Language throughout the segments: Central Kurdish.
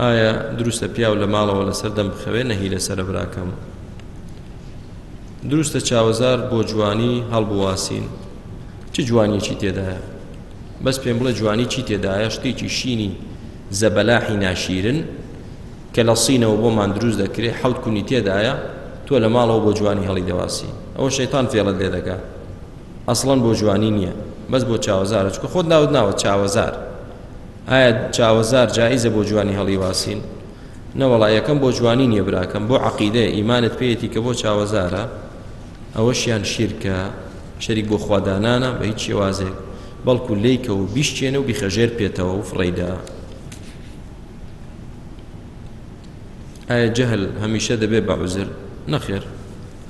ئایا دروستە پیاو لە ماڵەوە لەسەر دەم بخەوێ نەهی لەسەر براکەم دروستە چاوەزار بۆ جوانی هەڵبواسین چ جوانیەکی تێدایە بەس پێم بڵێ جوانی چی تێدایە شتێکی شینی زەبەلاحی ناشیرن کە لە سینەوە بۆمان دروست دەکرێ حەوت کونی تێدایە تۆ لە ماڵەوە بۆ جوانی هەڵی دەواسی ئەوە شەیتان فێڵت لێ دەکات ئەسڵەن بۆ جوانی نییە بەس بۆ چاوەزارە چکە خۆت ناوت ناوە چاوەزار ئایا چاوەزار جائزە بۆ جوانی هەڵیواسین نەوەڵا یەکەم بۆ جوانی نیە براکەم بۆ عقیدە ئیمانت پێیەتی کە بۆ چاوەزارە ئەوەشیان شیرکە شەریک بۆ خوادانانە بە هیچ شێوازێک بەڵکو لیکە و بیشتێنە و بیخەژێر پێێتەوە و فڕیدا ئایا جەهل هەمیشە دەبێ بە عزر نەخێر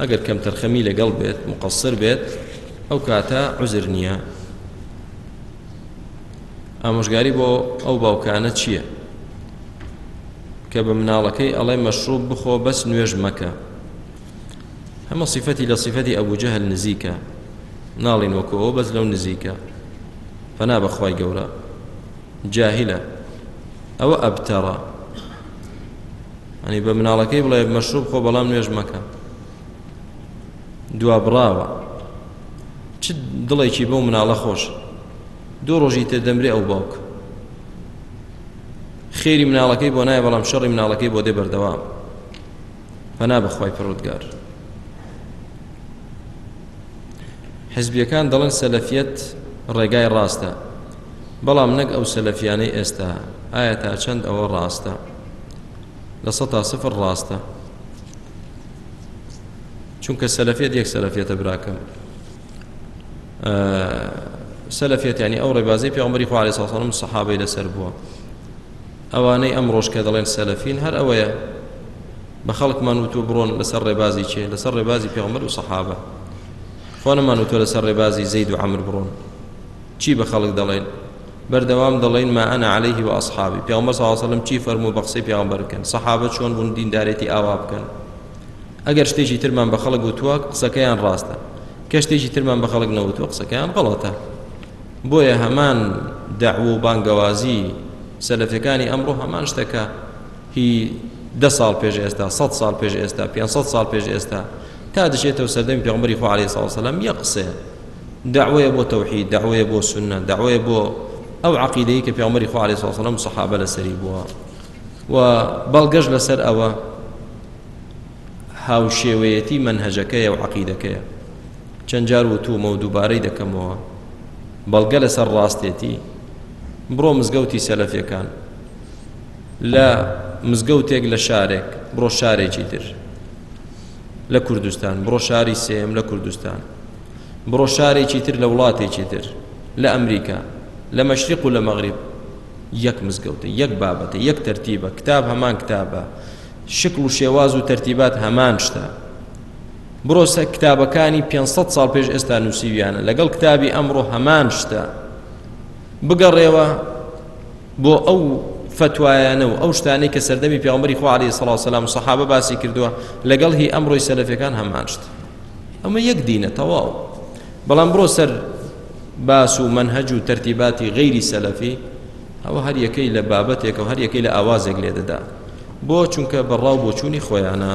ئەگەر کەم تەرخەمی لەگەڵ بێت مقصر بێت ئەو کاتە عزر نییە ئامۆژگاری بۆ ئەو باوکانە چییە کە بە مناڵەکەی ئەڵێ مەشروب بخۆ بەس نوێژ مەکە هەمە صفەتی لە صفەتی ئەبوو جەهل نزیکە ناڵین وەکو ئەو بەس لەو نزیکە فەنا بەخوای گەورە جاهلە ئەوە ئەبتەڕە ئەنی بە مناڵەکەی بڵێ مەشروب خۆ بەڵام نوێژ مەکە دوابڕاوە چ دڵێکی بەو مناڵە خۆش دوو ڕۆژی تر دەمرێ ئەو باوک خێری مناڵەکەی بۆ نایە بەڵام شەڕی مناڵەکەی بۆ دێ بەردەوام پەنا بەخوای پڕودگار حزبیەکان دەڵێن سەلەفیەت ڕێگای ڕاستە بەڵام نەک ئەو سەلەفیانەی ئێستا ئایا تا چەند ئەوە ڕاستە لە سە تا سفر ڕاستە چونکە سەلەفێت یەک سەلەفێتە براکەم سەلەفێتیانی ئەو ڕێبازی پێغمبەری خوا علیه الصلاة والسلام صحابەی لەسەر بووە ئەوانەی ئەم ڕۆژکە دەڵێن سەلەفین هەر ئەوەیە بە خەڵکمان وتو بڕۆن لەسەر ڕێبازی چێ لەسەر ڕێبازی پێغمبەر و صحابە خۆنەمان وتۆ لەسەر ڕێبازی زەید و عمر بڕۆن چی بە خەڵک دەڵێن بەردەوام دەڵێن ما انا علیه و اصحابی پێغەمبەر صلی اللە علیه و سلم چی فەرموو بە قسەی پێغەمبەر بکەن سەحابە چۆن بوون دیندارێتی ئاوا بکەن ئەگەر شتێکی ترمان بە خەڵک وتووە قسەکەیان ڕاستە کە شتێکی ترمان بە خەڵک نەوتوە قسەکەیان غەڵەتە بۆیە هەمان داو و بانگەوازی سەلەفەکانی ئەمڕۆ هەمان شتەکە هی ده ساڵ پێش ئێستا سە ساڵ پێش ئێستا پێ ساڵ پێش ئێستا تا دژێتەوە سەردەمی پێغمبەری خو عليه ساڵ سلام یە قسەیە دەعوەیە بۆ تەوحید دەعوەیە بۆ سوننە دەعوەیە بۆ ئەو عەقیدەیە کە پێغەمبەری خوا علیه السلام سەحابە لەسەری بووە و بەڵگەش لەسەر ئەوە هاوشێوەیەتی منهجەکەیە و عەقیدەکەیە چەند جار وتومە و دووبارەی دەکەمەوە بەڵگە لەسەر ڕاستێتی بڕۆ مزگەوتی سەلەفەکان لە مزگەوتێک لە شارێک بڕۆ شارێکی تر لە کوردستان بڕۆ شاری سێم لە کوردستان بڕۆ شارێکی تر لە وڵاتێکی تر لە ئەمریکا لە مەشرق و لە مەغریب یەک مزگەوتە یەک بابەتە یەک تەرتیبە کتاب هەمان کتابە شکل و شێواز و تەرتیبات هەمان شتە برۆسە کتابەکانی 500 ساڵ پێش ئێستا نووسیویانە لەگەڵ کتابی ئەمڕۆ هەمان شتە بگەڕێوە بۆ ئەو فتوایانە و ئەو شتانەی کە سەردەمی پێغەمبەری خوا علیه الصلاة والسلام و صحابە باسی کردووە لەگەڵ هی ئەمڕۆی سەلەفەکان هەمانشت ئەمە یەک دینە تەواو بەڵام بڕۆ سەر باس و منهج و ترتیباتی غیری سەلەفی ئەوە هەر یەکەی لە بابەتێک و هەر یەکەی لە ئاوازێک لێ دەدا بۆ چونکە بەڕاو بۆچوونی خۆیانە